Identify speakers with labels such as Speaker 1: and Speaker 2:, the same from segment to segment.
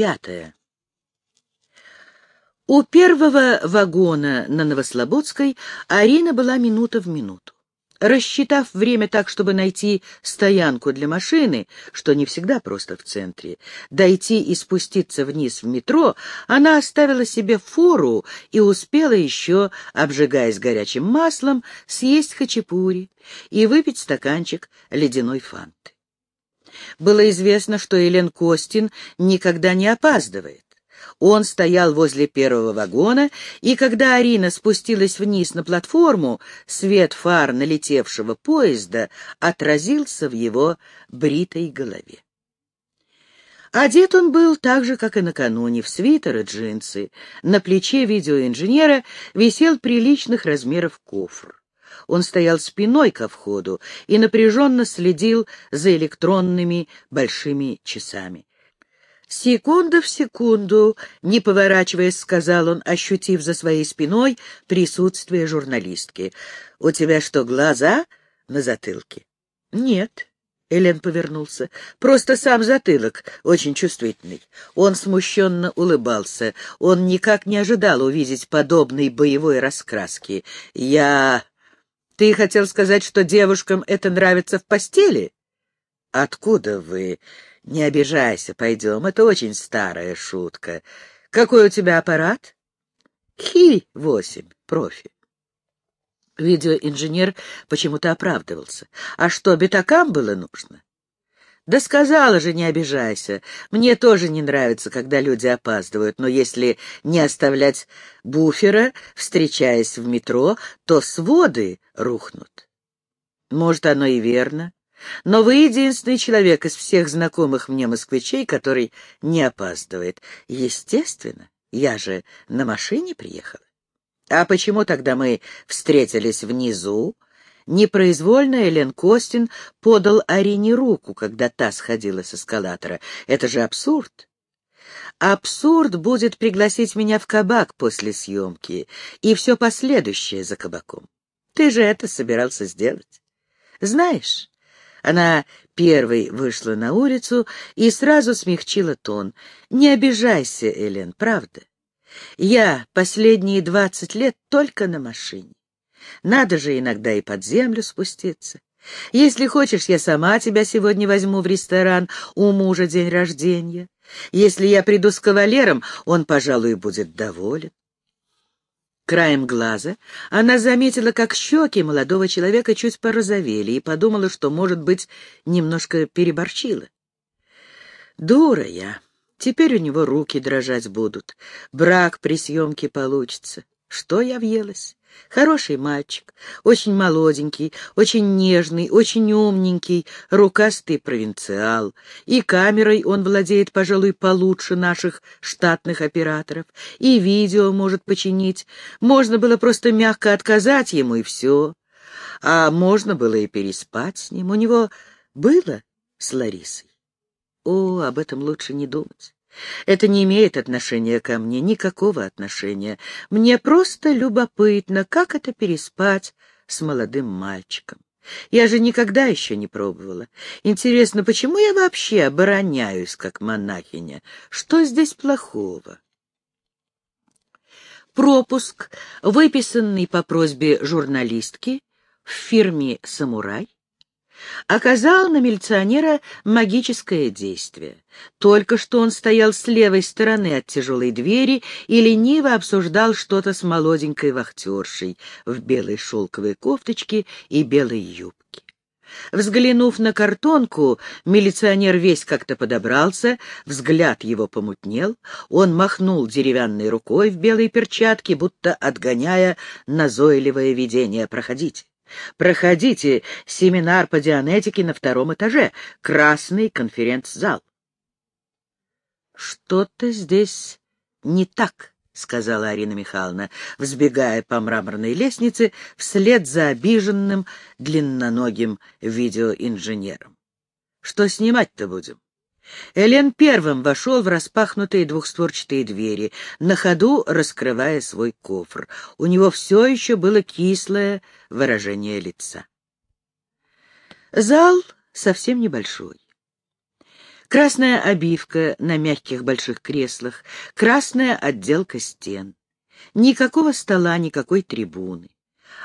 Speaker 1: Пятое. У первого вагона на Новослободской Арина была минута в минуту. Рассчитав время так, чтобы найти стоянку для машины, что не всегда просто в центре, дойти и спуститься вниз в метро, она оставила себе фору и успела еще, обжигаясь горячим маслом, съесть хачапури и выпить стаканчик ледяной фанты. Было известно, что Елен Костин никогда не опаздывает. Он стоял возле первого вагона, и когда Арина спустилась вниз на платформу, свет фар налетевшего поезда отразился в его бритой голове. Одет он был так же, как и накануне, в свитер и джинсы. На плече видеоинженера висел приличных размеров кофр. Он стоял спиной ко входу и напряженно следил за электронными большими часами. «Секунда в секунду», — не поворачиваясь, сказал он, ощутив за своей спиной присутствие журналистки. «У тебя что, глаза на затылке?» «Нет», — Элен повернулся, — «просто сам затылок очень чувствительный». Он смущенно улыбался. Он никак не ожидал увидеть подобной боевой раскраски. «Я...» «Ты хотел сказать, что девушкам это нравится в постели?» «Откуда вы?» Не обижайся, пойдем, это очень старая шутка. Какой у тебя аппарат? Хи-8, профи. Видеоинженер почему-то оправдывался. А что, битакам было нужно? Да сказала же, не обижайся. Мне тоже не нравится, когда люди опаздывают, но если не оставлять буфера, встречаясь в метро, то своды рухнут. Может, оно и верно. Но вы единственный человек из всех знакомых мне москвичей, который не опаздывает. Естественно, я же на машине приехала. А почему тогда мы встретились внизу? Непроизвольно Элен Костин подал Арине руку, когда та сходила с эскалатора. Это же абсурд. Абсурд будет пригласить меня в кабак после съемки и все последующее за кабаком. Ты же это собирался сделать. Знаешь, она первой вышла на улицу и сразу смягчила тон. «Не обижайся, Элен, правда. Я последние двадцать лет только на машине. Надо же иногда и под землю спуститься. Если хочешь, я сама тебя сегодня возьму в ресторан, у мужа день рождения. Если я приду с кавалером, он, пожалуй, будет доволен. Краем глаза она заметила, как щеки молодого человека чуть порозовели, и подумала, что, может быть, немножко переборчила. Дура я. Теперь у него руки дрожать будут. Брак при съемке получится. Что я въелась? Хороший мальчик, очень молоденький, очень нежный, очень умненький, рукастый провинциал. И камерой он владеет, пожалуй, получше наших штатных операторов, и видео может починить. Можно было просто мягко отказать ему, и все. А можно было и переспать с ним. У него было с Ларисой. О, об этом лучше не думать. Это не имеет отношения ко мне, никакого отношения. Мне просто любопытно, как это переспать с молодым мальчиком. Я же никогда еще не пробовала. Интересно, почему я вообще обороняюсь, как монахиня? Что здесь плохого? Пропуск, выписанный по просьбе журналистки в фирме «Самурай», оказал на милиционера магическое действие. Только что он стоял с левой стороны от тяжелой двери и лениво обсуждал что-то с молоденькой вахтершей в белой шелковой кофточке и белой юбке. Взглянув на картонку, милиционер весь как-то подобрался, взгляд его помутнел, он махнул деревянной рукой в белой перчатке, будто отгоняя назойливое видение «Проходите». Проходите семинар по дианетике на втором этаже, красный конференц-зал. Что-то здесь не так, — сказала Арина Михайловна, взбегая по мраморной лестнице вслед за обиженным длинноногим видеоинженером. Что снимать-то будем? Элен первым вошел в распахнутые двухстворчатые двери, на ходу раскрывая свой кофр. У него все еще было кислое выражение лица. Зал совсем небольшой. Красная обивка на мягких больших креслах, красная отделка стен. Никакого стола, никакой трибуны.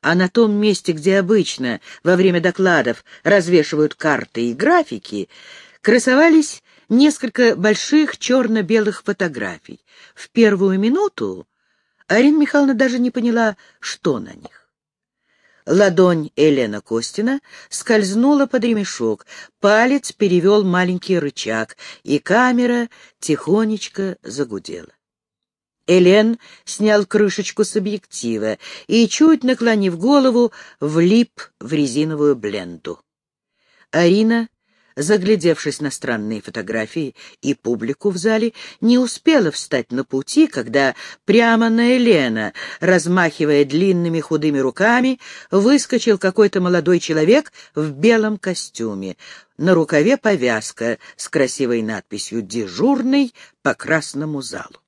Speaker 1: А на том месте, где обычно во время докладов развешивают карты и графики, красовались несколько больших черно-белых фотографий. В первую минуту Арина Михайловна даже не поняла, что на них. Ладонь Елена Костина скользнула под ремешок, палец перевел маленький рычаг, и камера тихонечко загудела. Элен снял крышечку с объектива и, чуть наклонив голову, влип в резиновую бленду. Арина заглядевшись на странные фотографии и публику в зале, не успела встать на пути, когда прямо на Елена, размахивая длинными худыми руками, выскочил какой-то молодой человек в белом костюме. На рукаве повязка с красивой надписью «Дежурный» по красному залу.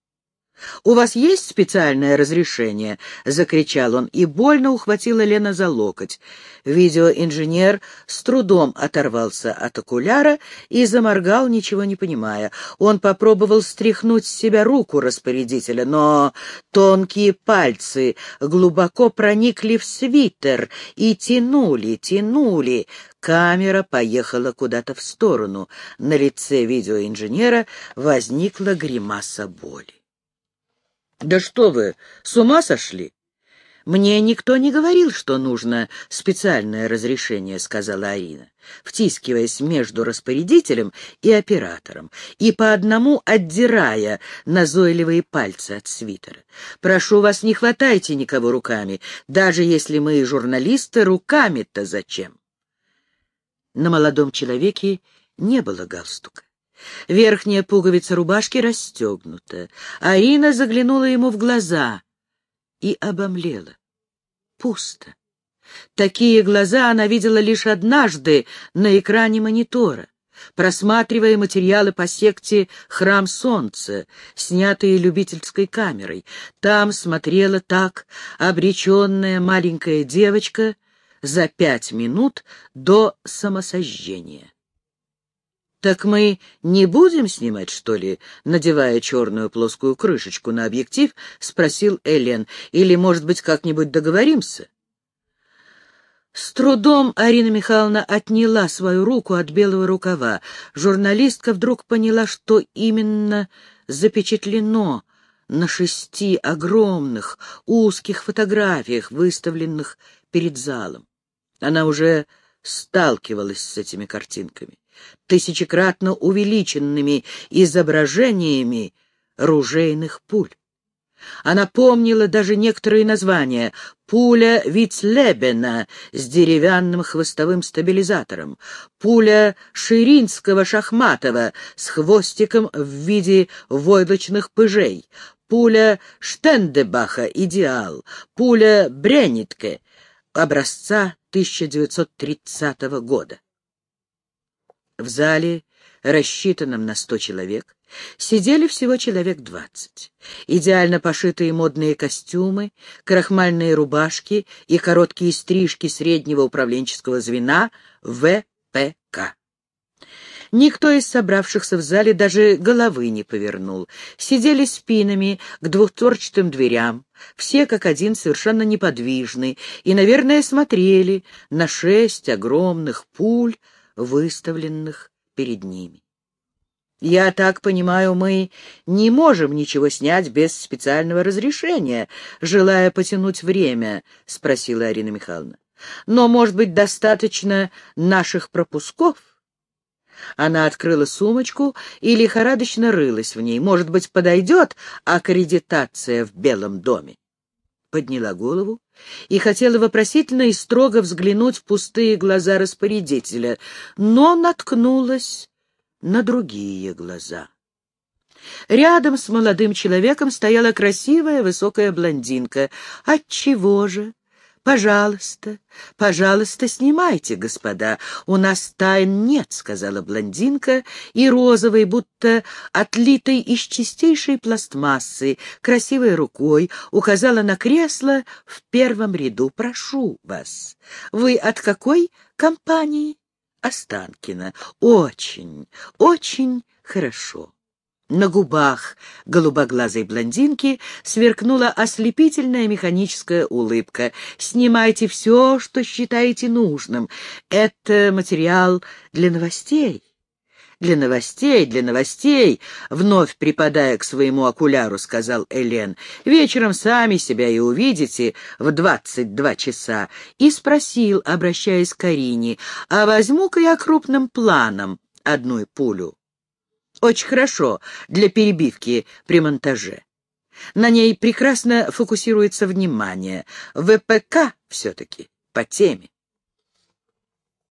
Speaker 1: «У вас есть специальное разрешение?» — закричал он, и больно ухватила Лена за локоть. Видеоинженер с трудом оторвался от окуляра и заморгал, ничего не понимая. Он попробовал стряхнуть с себя руку распорядителя, но тонкие пальцы глубоко проникли в свитер и тянули, тянули. Камера поехала куда-то в сторону. На лице видеоинженера возникла гримаса боли. «Да что вы, с ума сошли?» «Мне никто не говорил, что нужно специальное разрешение», — сказала Арина, втискиваясь между распорядителем и оператором и по одному отдирая назойливые пальцы от свитера. «Прошу вас, не хватайте никого руками, даже если мы журналисты, руками-то зачем?» На молодом человеке не было галстука. Верхняя пуговица рубашки расстегнута. Арина заглянула ему в глаза и обомлела. Пусто. Такие глаза она видела лишь однажды на экране монитора, просматривая материалы по секте «Храм Солнца», снятые любительской камерой. Там смотрела так обреченная маленькая девочка за пять минут до самосожжения. «Так мы не будем снимать, что ли?» Надевая черную плоскую крышечку на объектив, спросил Элен. «Или, может быть, как-нибудь договоримся?» С трудом Арина Михайловна отняла свою руку от белого рукава. Журналистка вдруг поняла, что именно запечатлено на шести огромных узких фотографиях, выставленных перед залом. Она уже сталкивалась с этими картинками тысячекратно увеличенными изображениями ружейных пуль. Она помнила даже некоторые названия. Пуля Вицлебена с деревянным хвостовым стабилизатором, пуля Ширинского Шахматова с хвостиком в виде войлочных пыжей, пуля Штендебаха «Идеал», пуля Бренитке образца 1930 года. В зале, рассчитанном на сто человек, сидели всего человек двадцать. Идеально пошитые модные костюмы, крахмальные рубашки и короткие стрижки среднего управленческого звена ВПК. Никто из собравшихся в зале даже головы не повернул. Сидели спинами к двухтворчатым дверям, все как один совершенно неподвижны, и, наверное, смотрели на шесть огромных пуль, выставленных перед ними. «Я так понимаю, мы не можем ничего снять без специального разрешения, желая потянуть время?» — спросила Арина Михайловна. «Но, может быть, достаточно наших пропусков?» Она открыла сумочку и лихорадочно рылась в ней. «Может быть, подойдет аккредитация в Белом доме?» Подняла голову и хотела вопросительно и строго взглянуть в пустые глаза распорядителя, но наткнулась на другие глаза. Рядом с молодым человеком стояла красивая высокая блондинка. Отчего же? «Пожалуйста, пожалуйста, снимайте, господа. У нас тайн нет», — сказала блондинка, и розовой, будто отлитой из чистейшей пластмассы, красивой рукой указала на кресло в первом ряду. «Прошу вас. Вы от какой компании?» Останкина. Очень, очень хорошо. На губах голубоглазой блондинки сверкнула ослепительная механическая улыбка. «Снимайте все, что считаете нужным. Это материал для новостей». «Для новостей, для новостей!» — вновь припадая к своему окуляру, сказал Элен. «Вечером сами себя и увидите в двадцать два часа». И спросил, обращаясь к Карине, «А возьму-ка я крупным планом одну пулю?» Очень хорошо для перебивки при монтаже. На ней прекрасно фокусируется внимание. ВПК все-таки по теме.